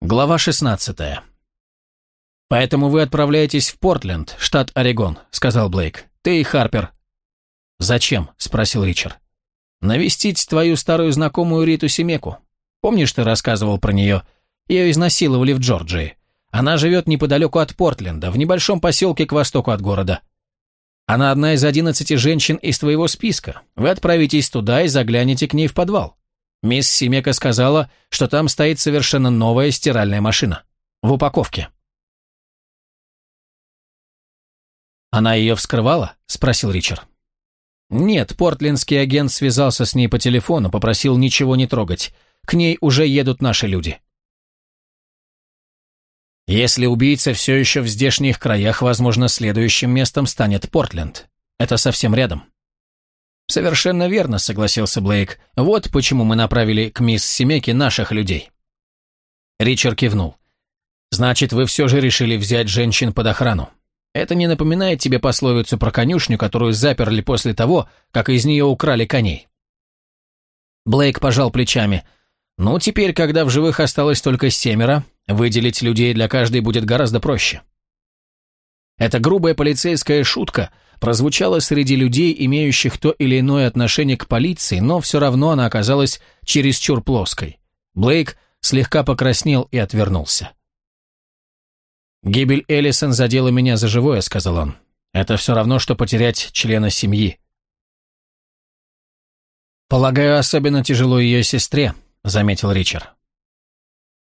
Глава 16. «Поэтому вы отправляетесь в Портленд, штат Орегон», — сказал Блейк. «Ты и Харпер». «Зачем?» — спросил Ричард. «Навестить твою старую знакомую Риту Семеку. Помнишь, ты рассказывал про нее? Ее изнасиловали в Джорджии. Она живет неподалеку от Портленда, в небольшом поселке к востоку от города. Она одна из одиннадцати женщин из твоего списка. Вы отправитесь туда и заглянете к ней в подвал. Мисс Симека сказала, что там стоит совершенно новая стиральная машина. В упаковке. «Она ее вскрывала?» – спросил Ричард. «Нет, портлендский агент связался с ней по телефону, попросил ничего не трогать. К ней уже едут наши люди». Если убийца все еще в здешних краях, возможно, следующим местом станет Портленд. Это совсем рядом. «Совершенно верно», — согласился Блейк. «Вот почему мы направили к мисс Семеки наших людей». Ричард кивнул. «Значит, вы все же решили взять женщин под охрану. Это не напоминает тебе пословицу про конюшню, которую заперли после того, как из нее украли коней?» Блейк пожал плечами. «Ну, теперь, когда в живых осталось только семеро, выделить людей для каждой будет гораздо проще». Эта грубая полицейская шутка прозвучала среди людей, имеющих то или иное отношение к полиции, но все равно она оказалась чересчур плоской. Блейк слегка покраснел и отвернулся. «Гибель Эллисон задела меня за живое», — сказал он. «Это все равно, что потерять члена семьи». «Полагаю, особенно тяжело ее сестре», — заметил Ричард.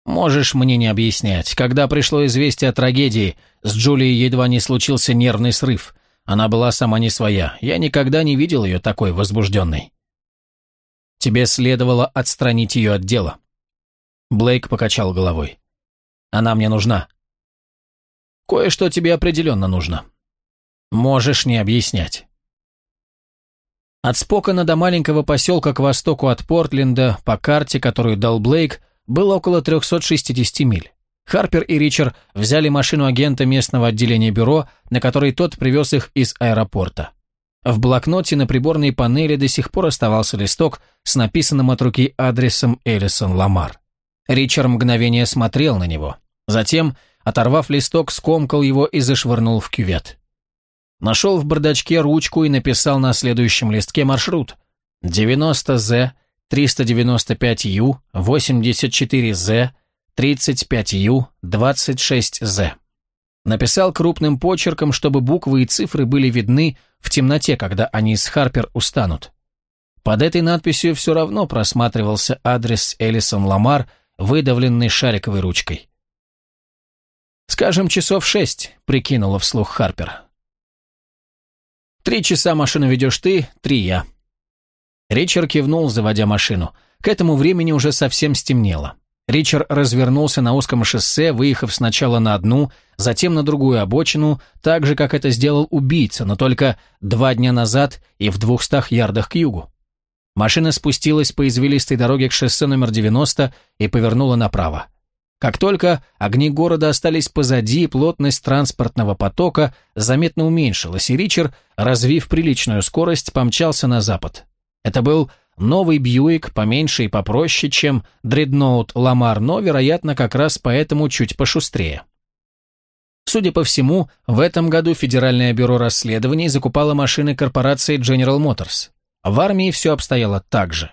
«Можешь мне не объяснять. Когда пришло известие о трагедии, с Джулией едва не случился нервный срыв. Она была сама не своя. Я никогда не видел ее такой возбужденной». «Тебе следовало отстранить ее от дела». Блейк покачал головой. «Она мне нужна». «Кое-что тебе определенно нужно. Можешь не объяснять». От Спокона до маленького поселка к востоку от Портленда по карте, которую дал Блейк, было около 360 миль. Харпер и Ричард взяли машину агента местного отделения бюро, на которой тот привез их из аэропорта. В блокноте на приборной панели до сих пор оставался листок с написанным от руки адресом Эллисон Ламар. Ричард мгновение смотрел на него. Затем, оторвав листок, скомкал его и зашвырнул в кювет. Нашел в бардачке ручку и написал на следующем листке маршрут. 90Z 395U, 84Z, 35U, 26Z. Написал крупным почерком, чтобы буквы и цифры были видны в темноте, когда они с Харпер устанут. Под этой надписью все равно просматривался адрес Элисон Ламар, выдавленный шариковой ручкой. «Скажем, часов шесть», — прикинула вслух Харпер. «Три часа машину ведешь ты, три я», Ричард кивнул, заводя машину. К этому времени уже совсем стемнело. Ричард развернулся на узком шоссе, выехав сначала на одну, затем на другую обочину, так же, как это сделал убийца, но только два дня назад и в двухстах ярдах к югу. Машина спустилась по извилистой дороге к шоссе номер 90 и повернула направо. Как только огни города остались позади, плотность транспортного потока заметно уменьшилась, и Ричард, развив приличную скорость, помчался на запад. Это был новый Бьюик, поменьше и попроще, чем дредноут Ламар, но, вероятно, как раз поэтому чуть пошустрее. Судя по всему, в этом году Федеральное бюро расследований закупало машины корпорации General Motors. В армии все обстояло так же.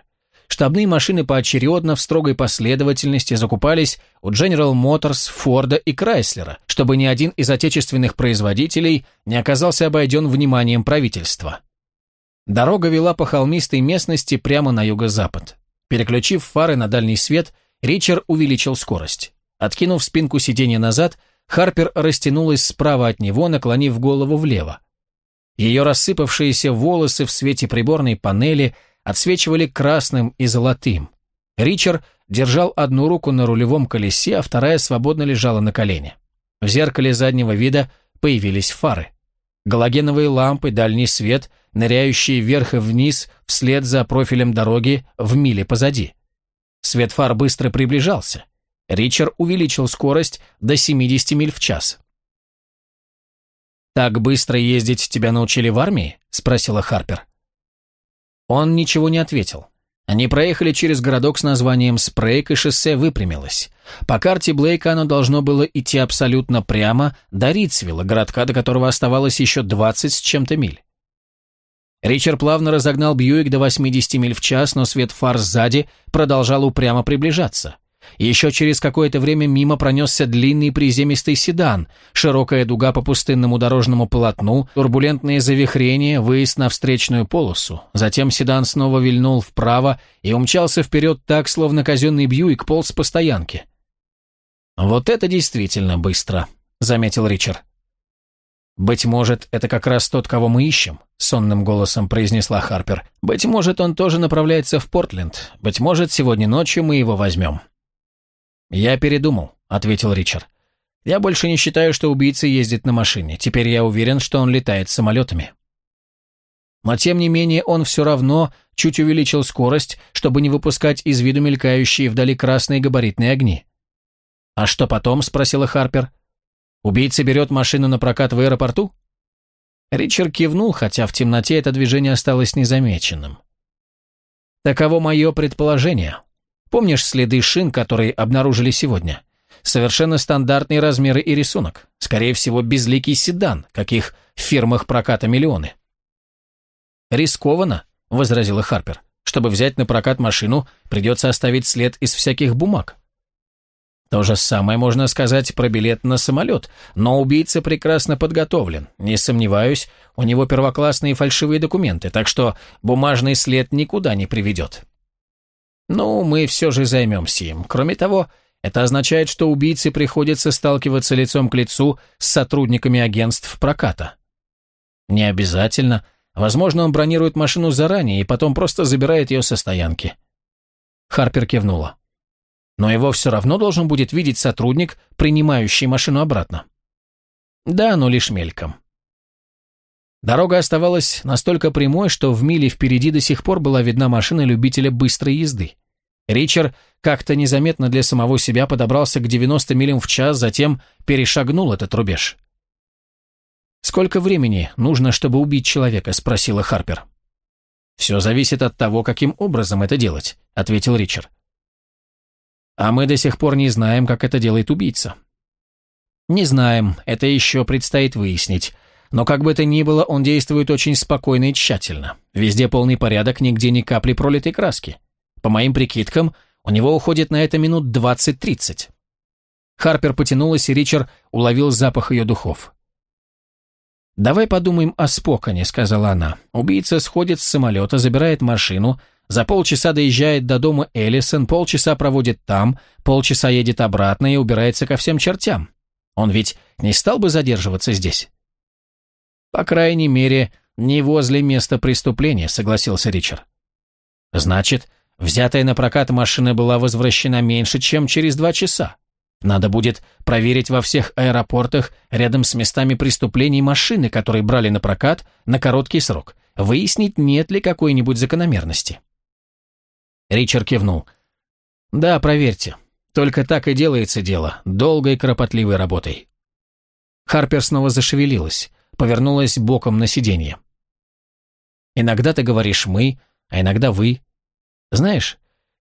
Штабные машины поочередно в строгой последовательности закупались у General Motors, Форда и Крайслера, чтобы ни один из отечественных производителей не оказался обойден вниманием правительства. Дорога вела по холмистой местности прямо на юго-запад. Переключив фары на дальний свет, Ричард увеличил скорость. Откинув спинку сиденья назад, Харпер растянулась справа от него, наклонив голову влево. Ее рассыпавшиеся волосы в свете приборной панели отсвечивали красным и золотым. Ричард держал одну руку на рулевом колесе, а вторая свободно лежала на колене. В зеркале заднего вида появились фары. Галогеновые лампы, дальний свет — ныряющие вверх и вниз вслед за профилем дороги в миле позади. Свет фар быстро приближался. Ричард увеличил скорость до 70 миль в час. «Так быстро ездить тебя научили в армии?» – спросила Харпер. Он ничего не ответил. Они проехали через городок с названием Спрейк, и шоссе выпрямилось. По карте Блейка оно должно было идти абсолютно прямо до Ритцвилла, городка, до которого оставалось еще 20 с чем-то миль. Ричард плавно разогнал Бьюик до 80 миль в час, но свет фар сзади продолжал упрямо приближаться. Еще через какое-то время мимо пронесся длинный приземистый седан, широкая дуга по пустынному дорожному полотну, турбулентные завихрения, выезд на встречную полосу. Затем седан снова вильнул вправо и умчался вперед так, словно казенный Бьюик полз по стоянке. «Вот это действительно быстро», — заметил Ричард. «Быть может, это как раз тот, кого мы ищем», — сонным голосом произнесла Харпер. «Быть может, он тоже направляется в Портленд. Быть может, сегодня ночью мы его возьмем». «Я передумал», — ответил Ричард. «Я больше не считаю, что убийца ездит на машине. Теперь я уверен, что он летает самолетами». Но тем не менее он все равно чуть увеличил скорость, чтобы не выпускать из виду мелькающие вдали красные габаритные огни. «А что потом?» — спросила Харпер. «Убийца берет машину на прокат в аэропорту?» Ричард кивнул, хотя в темноте это движение осталось незамеченным. «Таково мое предположение. Помнишь следы шин, которые обнаружили сегодня? Совершенно стандартные размеры и рисунок. Скорее всего, безликий седан, каких в фирмах проката миллионы. «Рискованно», — возразила Харпер. «Чтобы взять на прокат машину, придется оставить след из всяких бумаг». То же самое можно сказать про билет на самолет, но убийца прекрасно подготовлен. Не сомневаюсь, у него первоклассные фальшивые документы, так что бумажный след никуда не приведет. Ну, мы все же займемся им. Кроме того, это означает, что убийце приходится сталкиваться лицом к лицу с сотрудниками агентств проката. Не обязательно. Возможно, он бронирует машину заранее и потом просто забирает ее со стоянки. Харпер кивнула. Но его все равно должен будет видеть сотрудник, принимающий машину обратно. Да, но лишь мельком. Дорога оставалась настолько прямой, что в миле впереди до сих пор была видна машина любителя быстрой езды. Ричард как-то незаметно для самого себя подобрался к 90 милям в час, затем перешагнул этот рубеж. «Сколько времени нужно, чтобы убить человека?» – спросила Харпер. «Все зависит от того, каким образом это делать», – ответил Ричард. «А мы до сих пор не знаем, как это делает убийца». «Не знаем, это еще предстоит выяснить. Но как бы то ни было, он действует очень спокойно и тщательно. Везде полный порядок, нигде ни капли пролитой краски. По моим прикидкам, у него уходит на это минут 20-30. Харпер потянулась, и Ричард уловил запах ее духов. «Давай подумаем о Споконе», — сказала она. Убийца сходит с самолета, забирает машину, за полчаса доезжает до дома Эллисон, полчаса проводит там, полчаса едет обратно и убирается ко всем чертям. Он ведь не стал бы задерживаться здесь. «По крайней мере, не возле места преступления», — согласился Ричард. «Значит, взятая на прокат машина была возвращена меньше, чем через два часа. Надо будет проверить во всех аэропортах рядом с местами преступлений машины, которые брали на прокат на короткий срок, выяснить, нет ли какой-нибудь закономерности». Ричард кивнул. «Да, проверьте. Только так и делается дело, долгой кропотливой работой». Харпер снова зашевелилась повернулась боком на сиденье. «Иногда ты говоришь «мы», а иногда «вы». Знаешь,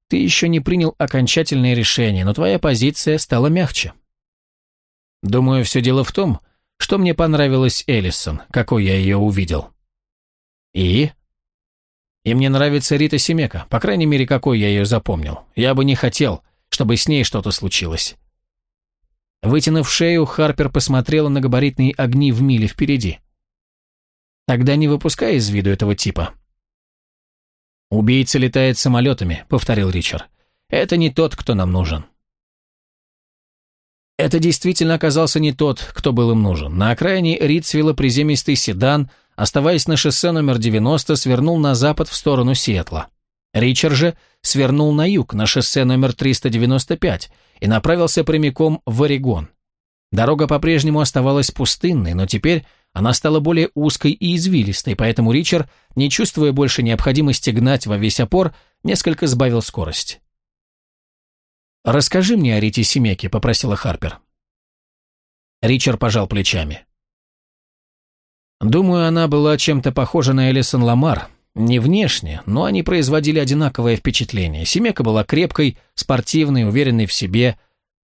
ты еще не принял окончательное решение, но твоя позиция стала мягче. Думаю, все дело в том, что мне понравилась Эллисон, какой я ее увидел. И? И мне нравится Рита Семека, по крайней мере, какой я ее запомнил. Я бы не хотел, чтобы с ней что-то случилось. Вытянув шею, Харпер посмотрела на габаритные огни в миле впереди. «Тогда не выпускай из виду этого типа». «Убийца летает самолетами», — повторил Ричард. «Это не тот, кто нам нужен». Это действительно оказался не тот, кто был им нужен. На окраине Ритцвилла приземистый седан, оставаясь на шоссе номер 90, свернул на запад в сторону Сиэтла. Ричард же свернул на юг, на шоссе номер 395, и направился прямиком в Орегон. Дорога по-прежнему оставалась пустынной, но теперь она стала более узкой и извилистой, поэтому Ричард, не чувствуя больше необходимости гнать во весь опор, несколько сбавил скорость. «Расскажи мне о Рите Семеке», — попросила Харпер. Ричард пожал плечами. «Думаю, она была чем-то похожа на Элисон Ламар, Не внешне, но они производили одинаковое впечатление. Семека была крепкой, спортивной, уверенной в себе.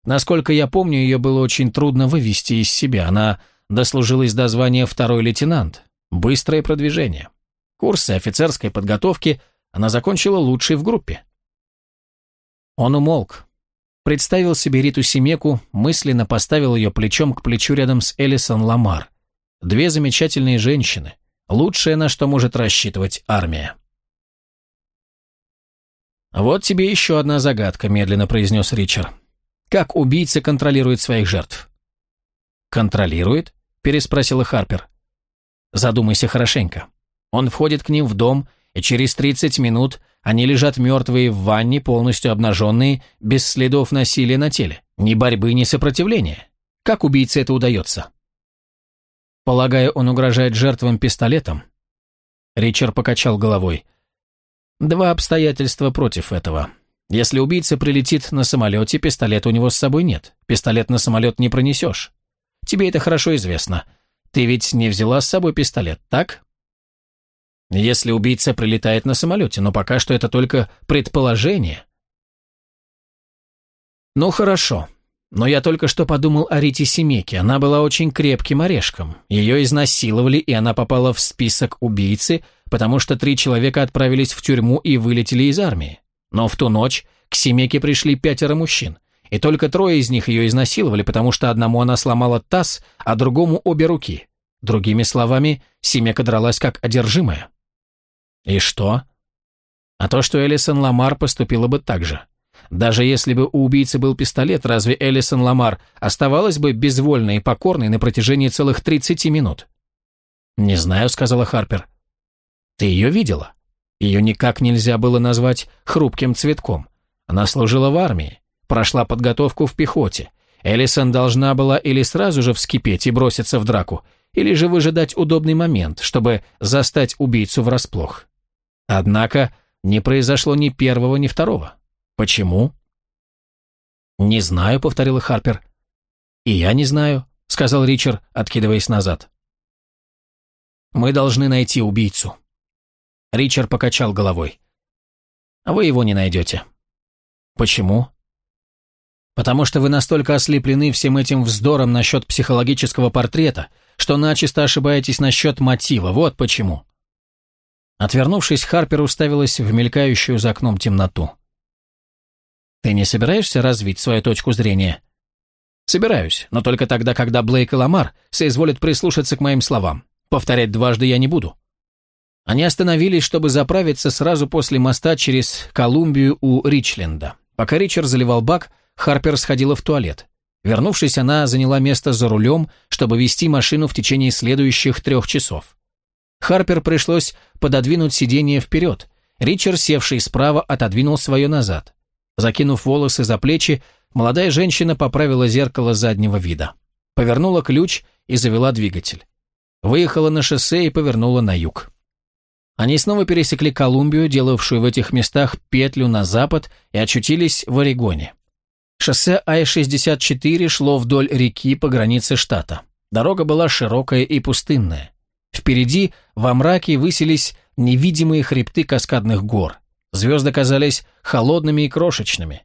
Насколько я помню, ее было очень трудно вывести из себя. Она дослужилась до звания второй лейтенант. Быстрое продвижение. Курсы офицерской подготовки она закончила лучшей в группе. Он умолк. Представил себе Риту Семеку, мысленно поставил ее плечом к плечу рядом с Элисон Ламар. Две замечательные женщины. Лучшее, на что может рассчитывать армия. «Вот тебе еще одна загадка», — медленно произнес Ричард. «Как убийца контролирует своих жертв?» «Контролирует?» — переспросила Харпер. «Задумайся хорошенько. Он входит к ним в дом, и через 30 минут они лежат мертвые в ванне, полностью обнаженные, без следов насилия на теле. Ни борьбы, ни сопротивления. Как убийце это удается? Полагаю, он угрожает жертвам пистолетом? Ричард покачал головой. Два обстоятельства против этого. Если убийца прилетит на самолете, пистолета у него с собой нет. Пистолет на самолет не пронесешь. Тебе это хорошо известно. Ты ведь не взяла с собой пистолет, так? Если убийца прилетает на самолете, но пока что это только предположение. Ну хорошо, но я только что подумал о Рите Семеке. Она была очень крепким орешком. Ее изнасиловали, и она попала в список убийцы, потому что три человека отправились в тюрьму и вылетели из армии. Но в ту ночь к Семеке пришли пятеро мужчин, и только трое из них ее изнасиловали, потому что одному она сломала таз, а другому обе руки. Другими словами, Семека дралась как одержимая. И что? А то, что Элисон Ламар поступила бы так же. Даже если бы у убийцы был пистолет, разве Элисон Ламар оставалась бы безвольной и покорной на протяжении целых 30 минут? «Не знаю», — сказала Харпер. «Ты ее видела? Ее никак нельзя было назвать хрупким цветком. Она служила в армии, прошла подготовку в пехоте. Элисон должна была или сразу же вскипеть и броситься в драку, или же выжидать удобный момент, чтобы застать убийцу врасплох. Однако не произошло ни первого, ни второго. Почему? «Не знаю», — повторила Харпер. «И я не знаю», — сказал Ричард, откидываясь назад. «Мы должны найти убийцу». Ричард покачал головой. «Вы его не найдете». «Почему?» «Потому что вы настолько ослеплены всем этим вздором насчет психологического портрета, что начисто ошибаетесь насчет мотива. Вот почему». Отвернувшись, Харпер уставилась в мелькающую за окном темноту. «Ты не собираешься развить свою точку зрения?» «Собираюсь, но только тогда, когда Блейк и Ламар соизволят прислушаться к моим словам. Повторять дважды я не буду». Они остановились, чтобы заправиться сразу после моста через Колумбию у Ричленда. Пока Ричард заливал бак, Харпер сходила в туалет. Вернувшись, она заняла место за рулем, чтобы вести машину в течение следующих трех часов. Харпер пришлось пододвинуть сиденье вперед. Ричард, севший справа, отодвинул свое назад. Закинув волосы за плечи, молодая женщина поправила зеркало заднего вида. Повернула ключ и завела двигатель. Выехала на шоссе и повернула на юг. Они снова пересекли Колумбию, делавшую в этих местах петлю на запад, и очутились в Орегоне. Шоссе Ай-64 шло вдоль реки по границе штата. Дорога была широкая и пустынная. Впереди во мраке высились невидимые хребты каскадных гор. Звезды казались холодными и крошечными.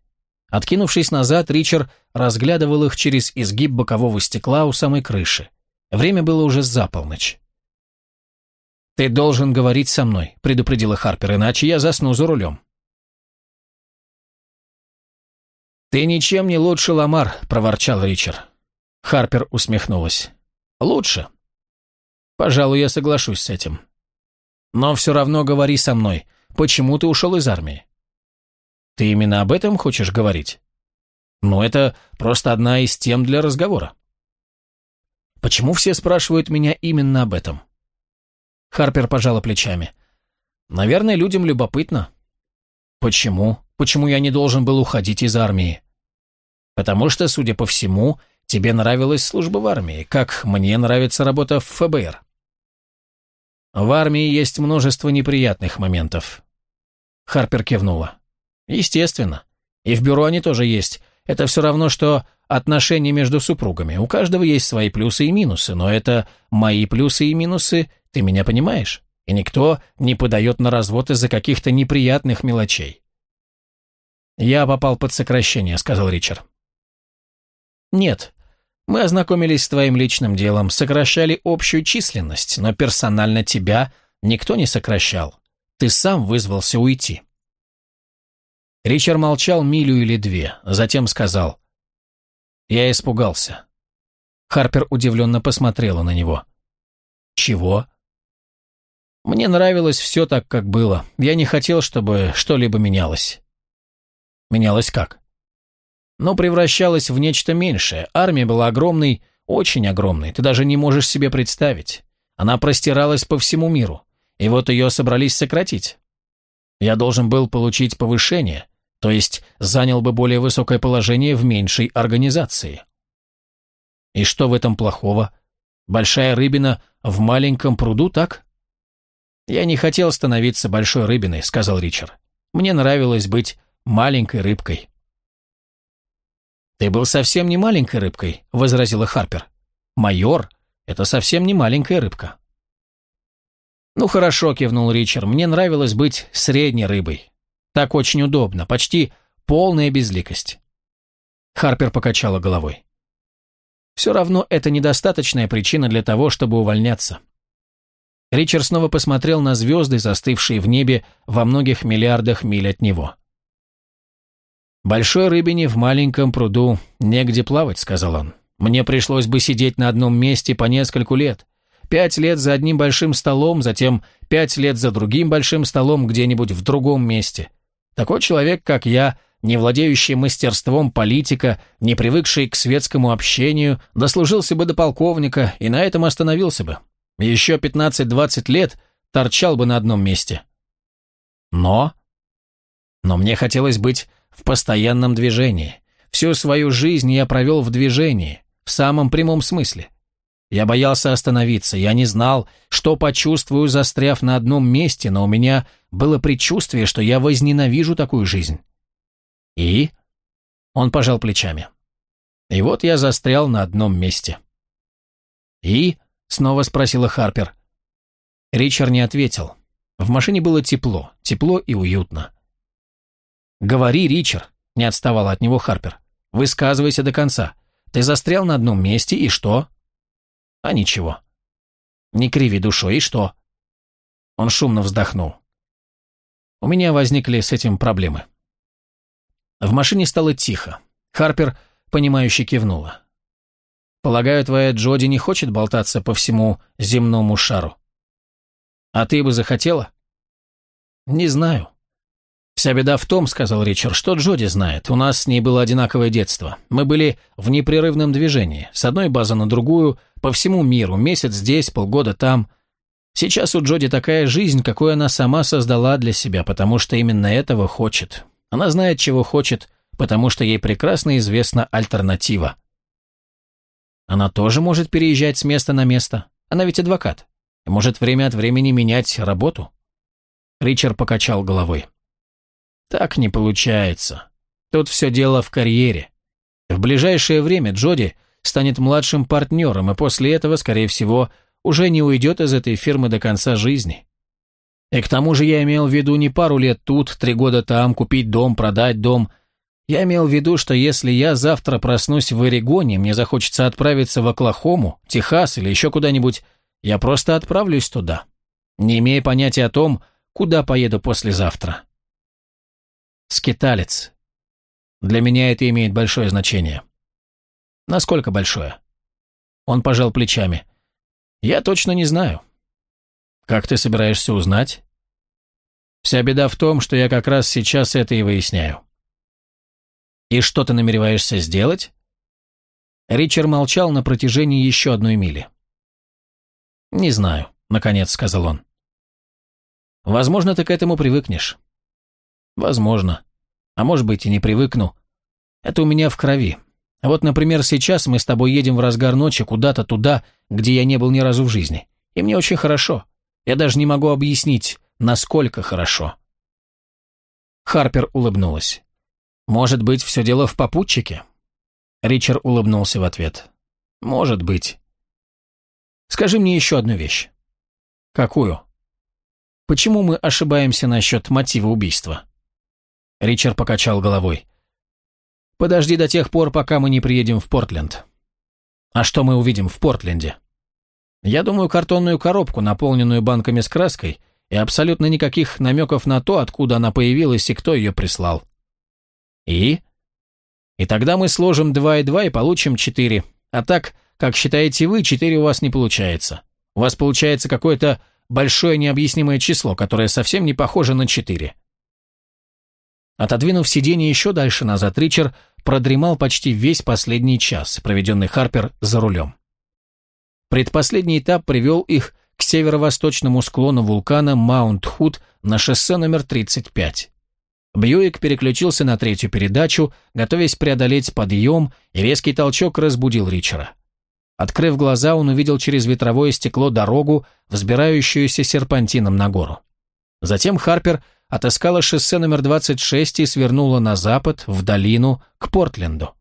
Откинувшись назад, Ричард разглядывал их через изгиб бокового стекла у самой крыши. Время было уже за полночь. «Ты должен говорить со мной», — предупредила Харпер, «иначе я засну за рулем». «Ты ничем не лучше, Ламар», — проворчал Ричард. Харпер усмехнулась. «Лучше. Пожалуй, я соглашусь с этим. Но все равно говори со мной, почему ты ушел из армии? Ты именно об этом хочешь говорить? Ну, это просто одна из тем для разговора. Почему все спрашивают меня именно об этом? Харпер пожала плечами. Наверное, людям любопытно. Почему? Почему я не должен был уходить из армии? Потому что, судя по всему, тебе нравилась служба в армии, как мне нравится работа в ФБР. В армии есть множество неприятных моментов. Харпер кивнула. Естественно. И в бюро они тоже есть. Это все равно, что отношения между супругами. У каждого есть свои плюсы и минусы, но это мои плюсы и минусы, ты меня понимаешь? и никто не подает на развод из-за каких-то неприятных мелочей. «Я попал под сокращение», — сказал Ричард. «Нет, мы ознакомились с твоим личным делом, сокращали общую численность, но персонально тебя никто не сокращал. Ты сам вызвался уйти». Ричард молчал милю или две, затем сказал. «Я испугался». Харпер удивленно посмотрела на него. «Чего?» «Мне нравилось все так, как было. Я не хотел, чтобы что-либо менялось». «Менялось как?» «Ну, превращалось в нечто меньшее. Армия была огромной, очень огромной. Ты даже не можешь себе представить. Она простиралась по всему миру. И вот ее собрались сократить. Я должен был получить повышение, то есть занял бы более высокое положение в меньшей организации. И что в этом плохого? Большая рыбина в маленьком пруду, так? Я не хотел становиться большой рыбиной, сказал Ричард. Мне нравилось быть маленькой рыбкой. Ты был совсем не маленькой рыбкой, возразила Харпер. Майор – это совсем не маленькая рыбка. «Ну хорошо», – кивнул Ричард, – «мне нравилось быть средней рыбой. Так очень удобно, почти полная безликость». Харпер покачала головой. «Все равно это недостаточная причина для того, чтобы увольняться». Ричард снова посмотрел на звезды, застывшие в небе во многих миллиардах миль от него. «Большой рыбине в маленьком пруду негде плавать», — сказал он. «Мне пришлось бы сидеть на одном месте по нескольку лет. Пять лет за одним большим столом, затем пять лет за другим большим столом где-нибудь в другом месте. Такой человек, как я, не владеющий мастерством политика, не привыкший к светскому общению, дослужился бы до полковника и на этом остановился бы. Еще 15-20 лет торчал бы на одном месте. Но... Но мне хотелось быть в постоянном движении. Всю свою жизнь я провел в движении, в самом прямом смысле. Я боялся остановиться, я не знал, что почувствую, застряв на одном месте, но у меня было предчувствие, что я возненавижу такую жизнь. И? Он пожал плечами. И вот я застрял на одном месте. И? Снова спросила Харпер. Ричард не ответил. В машине было тепло, тепло и уютно. «Говори, Ричард», — не отставала от него Харпер. «Высказывайся до конца. Ты застрял на одном месте, и что?» А ничего. Не криви душой, и что? Он шумно вздохнул. У меня возникли с этим проблемы. В машине стало тихо. Харпер, понимающе кивнула. «Полагаю, твоя Джоди не хочет болтаться по всему земному шару?» «А ты бы захотела?» «Не знаю. «Вся беда в том, — сказал Ричард, — что Джоди знает. У нас с ней было одинаковое детство. Мы были в непрерывном движении, с одной базы на другую, по всему миру, месяц здесь, полгода там. Сейчас у Джоди такая жизнь, какую она сама создала для себя, потому что именно этого хочет. Она знает, чего хочет, потому что ей прекрасно известна альтернатива. Она тоже может переезжать с места на место. Она ведь адвокат. И может время от времени менять работу. Ричард покачал головой. Так не получается. Тут все дело в карьере. В ближайшее время Джоди станет младшим партнером, и после этого, скорее всего, уже не уйдет из этой фирмы до конца жизни. И к тому же я имел в виду не пару лет тут, три года там, купить дом, продать дом. Я имел в виду, что если я завтра проснусь в Орегоне, мне захочется отправиться в Оклахому, Техас или еще куда-нибудь, я просто отправлюсь туда, не имея понятия о том, куда поеду послезавтра. Скиталец. Для меня это имеет большое значение. Насколько большое? Он пожал плечами. Я точно не знаю. Как ты собираешься узнать? Вся беда в том, что я как раз сейчас это и выясняю. И что ты намереваешься сделать? Ричард молчал на протяжении еще одной мили. «Не знаю», — наконец сказал он. «Возможно, ты к этому привыкнешь. Возможно. А может быть и не привыкну. Это у меня в крови. Вот, например, сейчас мы с тобой едем в разгар ночи куда-то туда, где я не был ни разу в жизни. И мне очень хорошо. Я даже не могу объяснить, насколько хорошо. Харпер улыбнулась. «Может быть, все дело в попутчике?» Ричард улыбнулся в ответ. «Может быть». «Скажи мне еще одну вещь». «Какую?» Почему мы ошибаемся насчет мотива убийства?» Ричард покачал головой. «Подожди до тех пор, пока мы не приедем в Портленд». «А что мы увидим в Портленде?» «Я думаю, картонную коробку, наполненную банками с краской, и абсолютно никаких намеков на то, откуда она появилась и кто ее прислал». «И?» «И тогда мы сложим два и два и получим четыре. А так, как считаете вы, четыре у вас не получается. У вас получается какое-то большое необъяснимое число, которое совсем не похоже на четыре». Отодвинув сиденье еще дальше назад, Ричард продремал почти весь последний час, проведенный Харпер за рулем. Предпоследний этап привел их к северо-восточному склону вулкана Маунт-Худ на шоссе номер 35. Бьюик переключился на третью передачу, готовясь преодолеть подъем, и резкий толчок разбудил Ричера. Открыв глаза, он увидел через ветровое стекло дорогу, взбирающуюся серпантином на гору. Затем Харпер отыскала шоссе номер 26 и свернула на запад, в долину, к Портленду.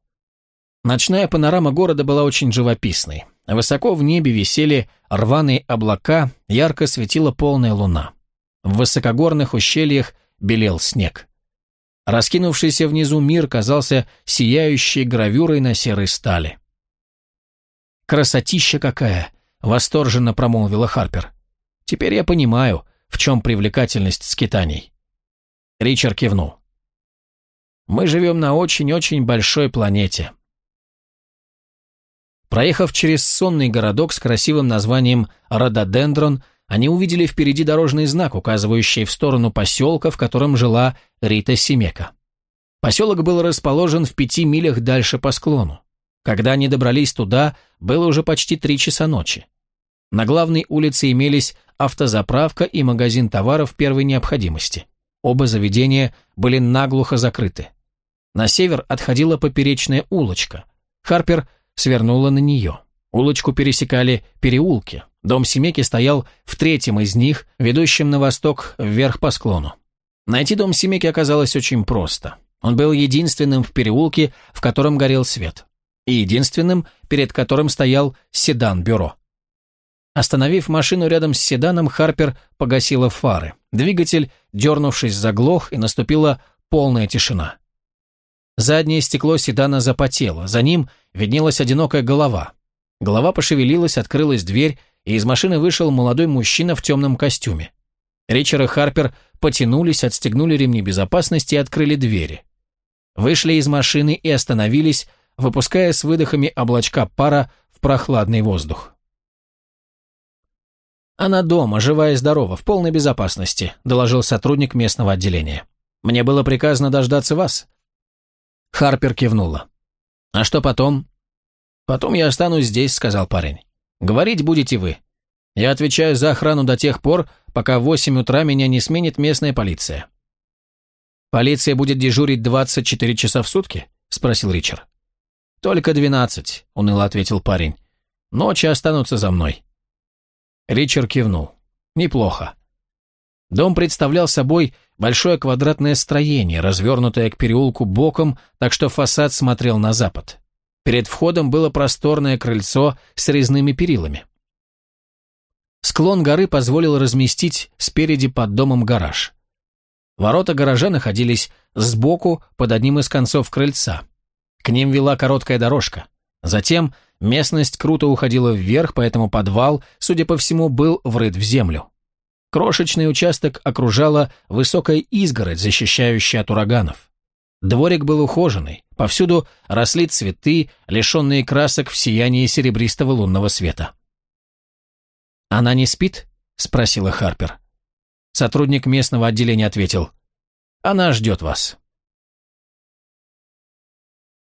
Ночная панорама города была очень живописной. Высоко в небе висели рваные облака, ярко светила полная луна. В высокогорных ущельях белел снег. Раскинувшийся внизу мир казался сияющей гравюрой на серой стали. «Красотища какая!» — восторженно промолвила Харпер. «Теперь я понимаю, в чем привлекательность скитаний». Ричард кивнул. «Мы живем на очень-очень большой планете». Проехав через сонный городок с красивым названием Рододендрон, они увидели впереди дорожный знак, указывающий в сторону поселка, в котором жила Рита Семека. Поселок был расположен в пяти милях дальше по склону. Когда они добрались туда, было уже почти три часа ночи. На главной улице имелись автозаправка и магазин товаров первой необходимости. Оба заведения были наглухо закрыты. На север отходила поперечная улочка. Харпер свернула на нее. Улочку пересекали переулки. Дом Семеки стоял в третьем из них, ведущем на восток вверх по склону. Найти дом Семеки оказалось очень просто. Он был единственным в переулке, в котором горел свет. И единственным, перед которым стоял седан-бюро. Остановив машину рядом с седаном, Харпер погасила фары. Двигатель, дернувшись, заглох, и наступила полная тишина. Заднее стекло седана запотело, за ним виднелась одинокая голова. Голова пошевелилась, открылась дверь, и из машины вышел молодой мужчина в темном костюме. Ричард и Харпер потянулись, отстегнули ремни безопасности и открыли двери. Вышли из машины и остановились, выпуская с выдохами облачка пара в прохладный воздух. «Она дома, живая и здорова, в полной безопасности», – доложил сотрудник местного отделения. «Мне было приказано дождаться вас». Харпер кивнула. «А что потом?» «Потом я останусь здесь», – сказал парень. «Говорить будете вы. Я отвечаю за охрану до тех пор, пока в восемь утра меня не сменит местная полиция». «Полиция будет дежурить 24 часа в сутки?» – спросил Ричард. «Только двенадцать», – уныло ответил парень. «Ночи останутся за мной». Ричард кивнул. Неплохо. Дом представлял собой большое квадратное строение, развернутое к переулку боком, так что фасад смотрел на запад. Перед входом было просторное крыльцо с резными перилами. Склон горы позволил разместить спереди под домом гараж. Ворота гаража находились сбоку под одним из концов крыльца. К ним вела короткая дорожка. Затем Местность круто уходила вверх, поэтому подвал, судя по всему, был врыт в землю. Крошечный участок окружала высокая изгородь, защищающая от ураганов. Дворик был ухоженный, повсюду росли цветы, лишенные красок в сиянии серебристого лунного света. «Она не спит?» – спросила Харпер. Сотрудник местного отделения ответил. «Она ждет вас».